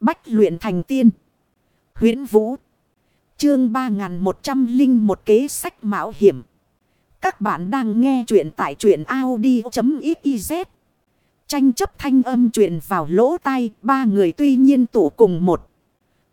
Bách luyện thành tiên. huyễn Vũ. Chương 3101 kế sách mạo hiểm. Các bạn đang nghe truyện tại truyện Audi.xyz. Tranh chấp thanh âm truyền vào lỗ tai. Ba người tuy nhiên tụ cùng một.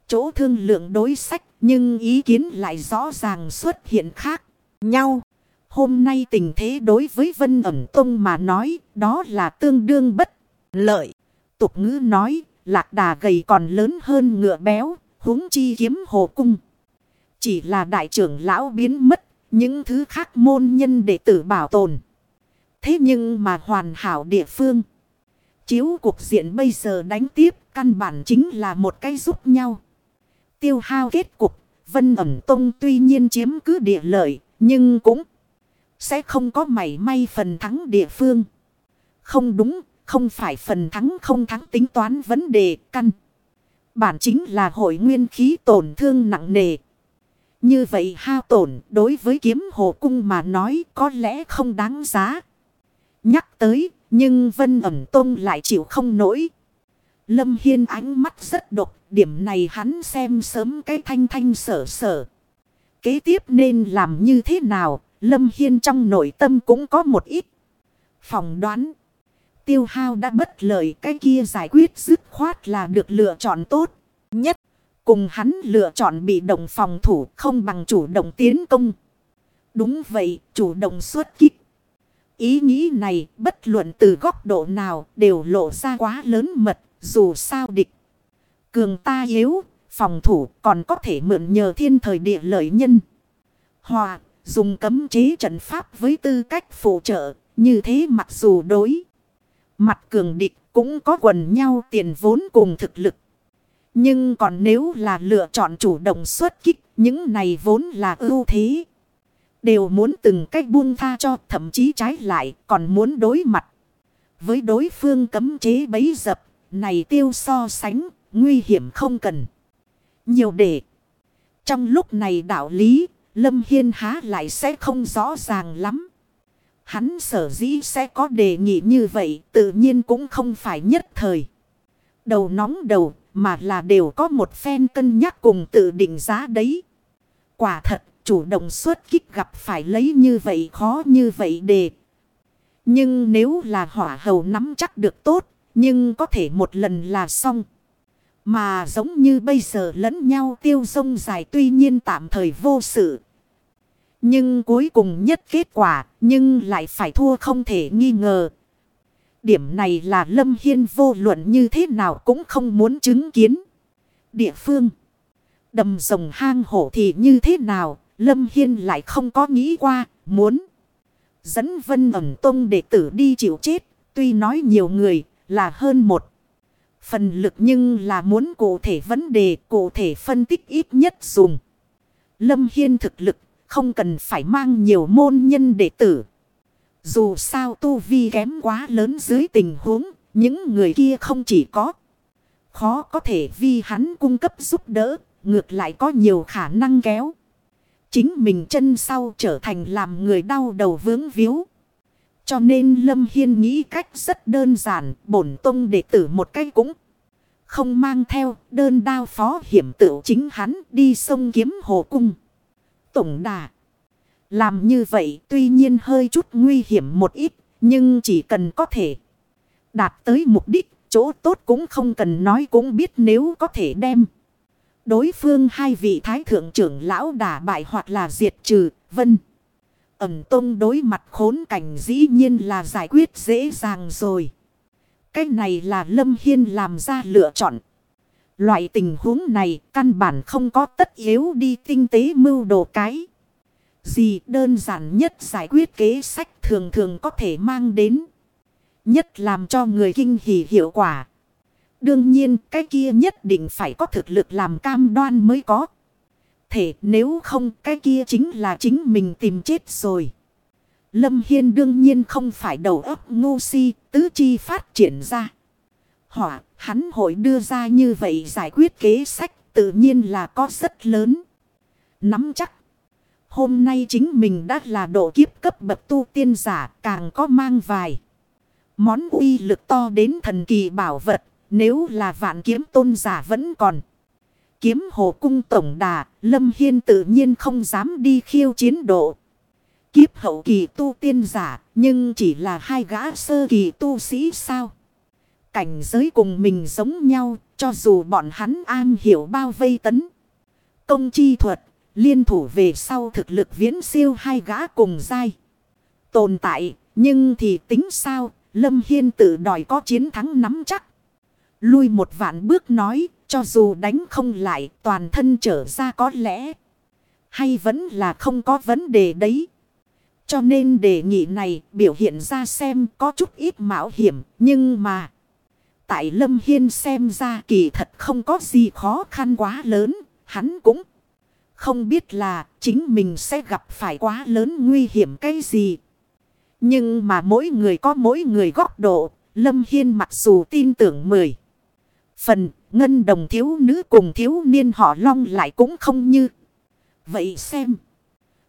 Chỗ thương lượng đối sách. Nhưng ý kiến lại rõ ràng xuất hiện khác nhau. Hôm nay tình thế đối với Vân ẩm tông mà nói. Đó là tương đương bất lợi. Tục ngữ nói lạc đà gầy còn lớn hơn ngựa béo, huống chi kiếm hồ cung. Chỉ là đại trưởng lão biến mất, những thứ khác môn nhân đệ tử bảo tồn. Thế nhưng mà hoàn hảo địa phương. Chiếu cuộc diện bây giờ đánh tiếp, căn bản chính là một cái giúp nhau. Tiêu hao kết cục, Vân ẩm tông tuy nhiên chiếm cứ địa lợi, nhưng cũng sẽ không có mảy may phần thắng địa phương. Không đúng, không phải phần thắng không thắng tính toán vấn đề căn. Bản chính là hội nguyên khí tổn thương nặng nề. Như vậy hao tổn đối với kiếm hồ cung mà nói có lẽ không đáng giá. Nhắc tới, nhưng Vân ẩm tông lại chịu không nổi. Lâm Hiên ánh mắt rất độc. Điểm này hắn xem sớm cái thanh thanh sở sở. Kế tiếp nên làm như thế nào? Lâm Hiên trong nội tâm cũng có một ít. Phòng đoán tiêu hao đã bất lợi cái kia giải quyết dứt khoát là được lựa chọn tốt nhất. Cùng hắn lựa chọn bị động phòng thủ không bằng chủ động tiến công. Đúng vậy, chủ động xuất kích. Ý nghĩ này bất luận từ góc độ nào đều lộ ra quá lớn mật dù sao địch. Cường ta yếu, phòng thủ còn có thể mượn nhờ thiên thời địa lợi nhân. Hòa, dùng cấm chế trận pháp với tư cách phụ trợ, như thế mặc dù đối. Mặt cường địch cũng có quần nhau tiền vốn cùng thực lực. Nhưng còn nếu là lựa chọn chủ động xuất kích, những này vốn là ưu thế. Đều muốn từng cách buông tha cho thậm chí trái lại còn muốn đối mặt. Với đối phương cấm chế bấy dập, này tiêu so sánh, nguy hiểm không cần. Nhiều để. Trong lúc này đạo lý, Lâm Hiên há lại sẽ không rõ ràng lắm. Hắn sở dĩ sẽ có đề nghị như vậy tự nhiên cũng không phải nhất thời. Đầu nóng đầu mà là đều có một phen cân nhắc cùng tự định giá đấy. Quả thật, chủ động xuất kích gặp phải lấy như vậy khó như vậy đề. Nhưng nếu là hỏa hầu nắm chắc được tốt, nhưng có thể một lần là xong. Mà giống như bây giờ lẫn nhau tiêu sông dài tuy nhiên tạm thời vô sự. Nhưng cuối cùng nhất kết quả, nhưng lại phải thua không thể nghi ngờ. Điểm này là Lâm Hiên vô luận như thế nào cũng không muốn chứng kiến. Địa phương, đầm rồng hang hổ thì như thế nào, Lâm Hiên lại không có nghĩ qua, muốn. Dẫn Vân ẩm tông đệ tử đi chịu chết, tuy nói nhiều người là hơn một. Phần lực nhưng là muốn cụ thể vấn đề, cụ thể phân tích ít nhất dùng. Lâm Hiên thực lực không cần phải mang nhiều môn nhân đệ tử. Dù sao tu vi kém quá lớn dưới tình huống, những người kia không chỉ có. Khó có thể vi hắn cung cấp giúp đỡ, ngược lại có nhiều khả năng kéo. Chính mình chân sau trở thành làm người đau đầu vướng víu. Cho nên Lâm Hiên nghĩ cách rất đơn giản, bổn tông đệ tử một cái cũng không mang theo đơn đao phó hiểm tự chính hắn đi sông kiếm hồ cung tổng đà. Làm như vậy tuy nhiên hơi chút nguy hiểm một ít, nhưng chỉ cần có thể đạt tới mục đích, chỗ tốt cũng không cần nói cũng biết nếu có thể đem. Đối phương hai vị thái thượng trưởng lão đả bại hoặc là diệt trừ, vân. Ẩm tông đối mặt khốn cảnh dĩ nhiên là giải quyết dễ dàng rồi. Cái này là Lâm Hiên làm ra lựa chọn. Loại tình huống này căn bản không có tất yếu đi tinh tế mưu đồ cái. Gì đơn giản nhất giải quyết kế sách thường thường có thể mang đến. Nhất làm cho người kinh hỉ hiệu quả. Đương nhiên, cái kia nhất định phải có thực lực làm cam đoan mới có. Thể nếu không, cái kia chính là chính mình tìm chết rồi. Lâm Hiên đương nhiên không phải đầu óc ngu si, tứ chi phát triển ra. Hỏa Hắn hội đưa ra như vậy giải quyết kế sách tự nhiên là có rất lớn. Nắm chắc. Hôm nay chính mình đã là độ kiếp cấp bậc tu tiên giả càng có mang vài. Món uy lực to đến thần kỳ bảo vật. Nếu là vạn kiếm tôn giả vẫn còn. Kiếm hồ cung tổng đà, Lâm Hiên tự nhiên không dám đi khiêu chiến độ. Kiếp hậu kỳ tu tiên giả, nhưng chỉ là hai gã sơ kỳ tu sĩ sao. Cảnh giới cùng mình giống nhau, cho dù bọn hắn an hiểu bao vây tấn. Công chi thuật, liên thủ về sau thực lực viễn siêu hai gã cùng dai. Tồn tại, nhưng thì tính sao, Lâm Hiên tự đòi có chiến thắng nắm chắc. Lui một vạn bước nói, cho dù đánh không lại toàn thân trở ra có lẽ. Hay vẫn là không có vấn đề đấy. Cho nên đề nghị này biểu hiện ra xem có chút ít mạo hiểm. Nhưng mà. Tại Lâm Hiên xem ra kỳ thật không có gì khó khăn quá lớn. Hắn cũng không biết là chính mình sẽ gặp phải quá lớn nguy hiểm cái gì. Nhưng mà mỗi người có mỗi người góc độ. Lâm Hiên mặc dù tin tưởng mười. Phần ngân đồng thiếu nữ cùng thiếu niên họ long lại cũng không như. Vậy xem.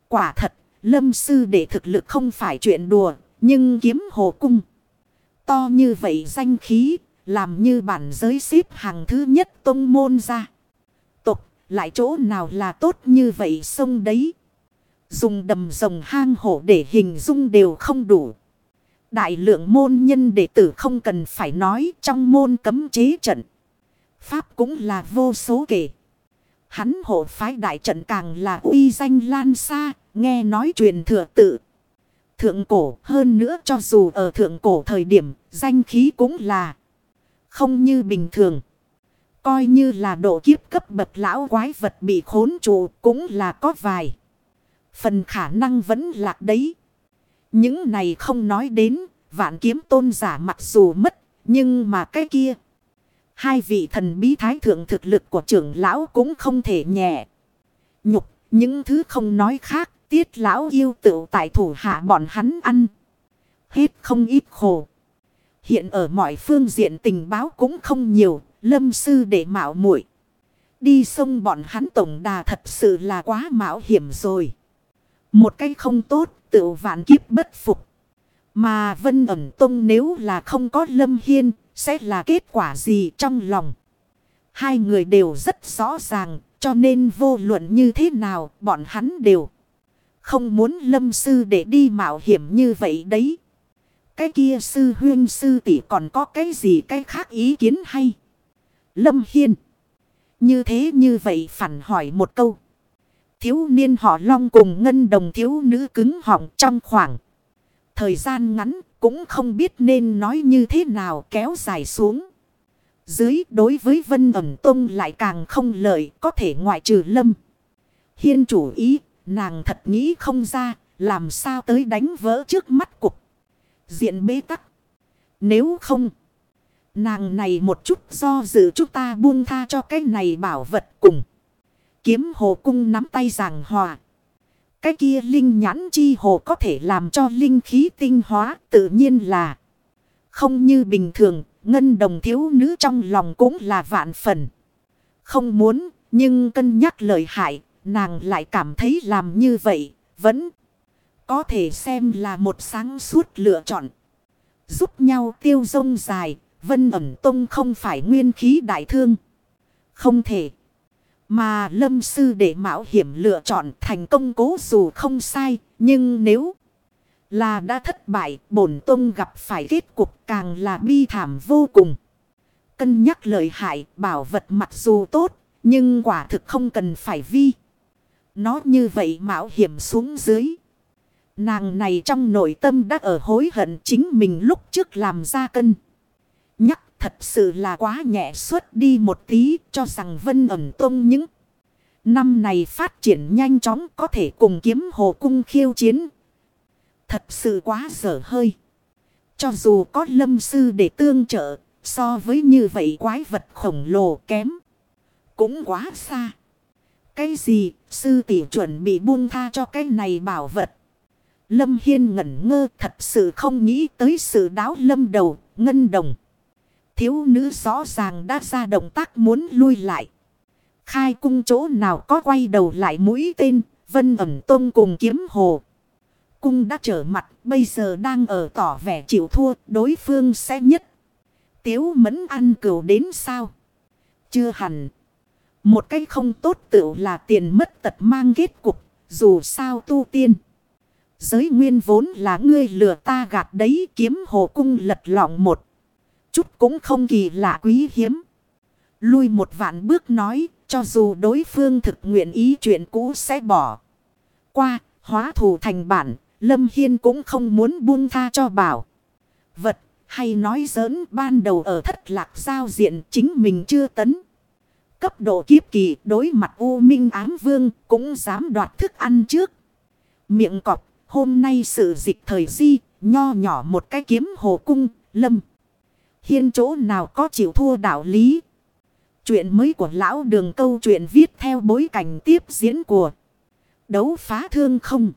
Quả thật, lâm sư để thực lực không phải chuyện đùa, nhưng kiếm hồ cung. To như vậy danh khí, làm như bản giới xếp hàng thứ nhất tông môn ra. Tục, lại chỗ nào là tốt như vậy sông đấy. Dùng đầm rồng hang hổ để hình dung đều không đủ. Đại lượng môn nhân đệ tử không cần phải nói trong môn cấm chế trận. Pháp cũng là vô số kể. Hắn hộ phái đại trận càng là uy danh lan xa, nghe nói truyền thừa tự. Thượng cổ hơn nữa cho dù ở thượng cổ thời điểm, danh khí cũng là không như bình thường. Coi như là độ kiếp cấp bậc lão quái vật bị khốn trụ cũng là có vài. Phần khả năng vẫn lạc đấy. Những này không nói đến, vạn kiếm tôn giả mặc dù mất, nhưng mà cái kia. Hai vị thần bí thái thượng thực lực của trưởng lão cũng không thể nhẹ. Nhục, những thứ không nói khác, tiết lão yêu tự tại thủ hạ bọn hắn ăn. Hết không ít khổ. Hiện ở mọi phương diện tình báo cũng không nhiều, lâm sư để mạo muội Đi sông bọn hắn tổng đà thật sự là quá mạo hiểm rồi. Một cái không tốt, tự vạn kiếp bất phục. Mà Vân ẩn tông nếu là không có Lâm Hiên, sẽ là kết quả gì trong lòng. Hai người đều rất rõ ràng, cho nên vô luận như thế nào, bọn hắn đều không muốn Lâm sư để đi mạo hiểm như vậy đấy. Cái kia sư huyên sư tỷ còn có cái gì cái khác ý kiến hay? Lâm Hiên. Như thế như vậy phản hỏi một câu. Thiếu niên họ long cùng ngân đồng thiếu nữ cứng họng trong khoảng. Thời gian ngắn cũng không biết nên nói như thế nào kéo dài xuống. Dưới đối với Vân ẩm tông lại càng không lợi, có thể ngoại trừ lâm. Hiên chủ ý, nàng thật nghĩ không ra, làm sao tới đánh vỡ trước mắt cuộc Diện bế tắc. Nếu không. Nàng này một chút do dự chúng ta buông tha cho cái này bảo vật cùng. Kiếm hồ cung nắm tay giảng hòa. Cái kia linh nhãn chi hồ có thể làm cho linh khí tinh hóa tự nhiên là không như bình thường, ngân đồng thiếu nữ trong lòng cũng là vạn phần. Không muốn, nhưng cân nhắc lợi hại, nàng lại cảm thấy làm như vậy, vẫn có thể xem là một sáng suốt lựa chọn. Giúp nhau tiêu rông dài, vân ẩm tông không phải nguyên khí đại thương. Không thể. Mà lâm sư để mạo hiểm lựa chọn thành công cố dù không sai. Nhưng nếu là đã thất bại bổn tông gặp phải kết cục càng là bi thảm vô cùng. Cân nhắc lợi hại bảo vật mặc dù tốt nhưng quả thực không cần phải vi. Nó như vậy mạo hiểm xuống dưới. Nàng này trong nội tâm đã ở hối hận chính mình lúc trước làm ra cân. Nhắc thật sự là quá nhẹ suốt đi một tí cho rằng vân ẩn tông những năm này phát triển nhanh chóng có thể cùng kiếm hồ cung khiêu chiến. Thật sự quá dở hơi. Cho dù có lâm sư để tương trợ, so với như vậy quái vật khổng lồ kém. Cũng quá xa. Cái gì, sư tỷ chuẩn bị buông tha cho cái này bảo vật. Lâm Hiên ngẩn ngơ thật sự không nghĩ tới sự đáo lâm đầu, ngân đồng. Thiếu nữ rõ ràng đã ra động tác muốn lui lại. Khai cung chỗ nào có quay đầu lại mũi tên, vân ẩm tông cùng kiếm hồ. Cung đã trở mặt, bây giờ đang ở tỏ vẻ chịu thua, đối phương sẽ nhất. Tiếu mẫn ăn cửu đến sao? Chưa hẳn. Một cái không tốt tự là tiền mất tật mang kết cục. Dù sao tu tiên. Giới nguyên vốn là ngươi lừa ta gạt đấy kiếm hồ cung lật lọng một. Chút cũng không kỳ lạ quý hiếm. Lui một vạn bước nói, cho dù đối phương thực nguyện ý chuyện cũ sẽ bỏ. Qua, hóa thù thành bản, Lâm Hiên cũng không muốn buông tha cho bảo. Vật, hay nói giỡn, ban đầu ở thất lạc giao diện chính mình chưa tấn. Cấp độ kiếp kỳ đối mặt U Minh ám vương cũng dám đoạt thức ăn trước. Miệng cọp hôm nay sự dịch thời di, nho nhỏ một cái kiếm hồ cung, lâm. Hiên chỗ nào có chịu thua đạo lý. Chuyện mới của lão đường câu chuyện viết theo bối cảnh tiếp diễn của đấu phá thương không.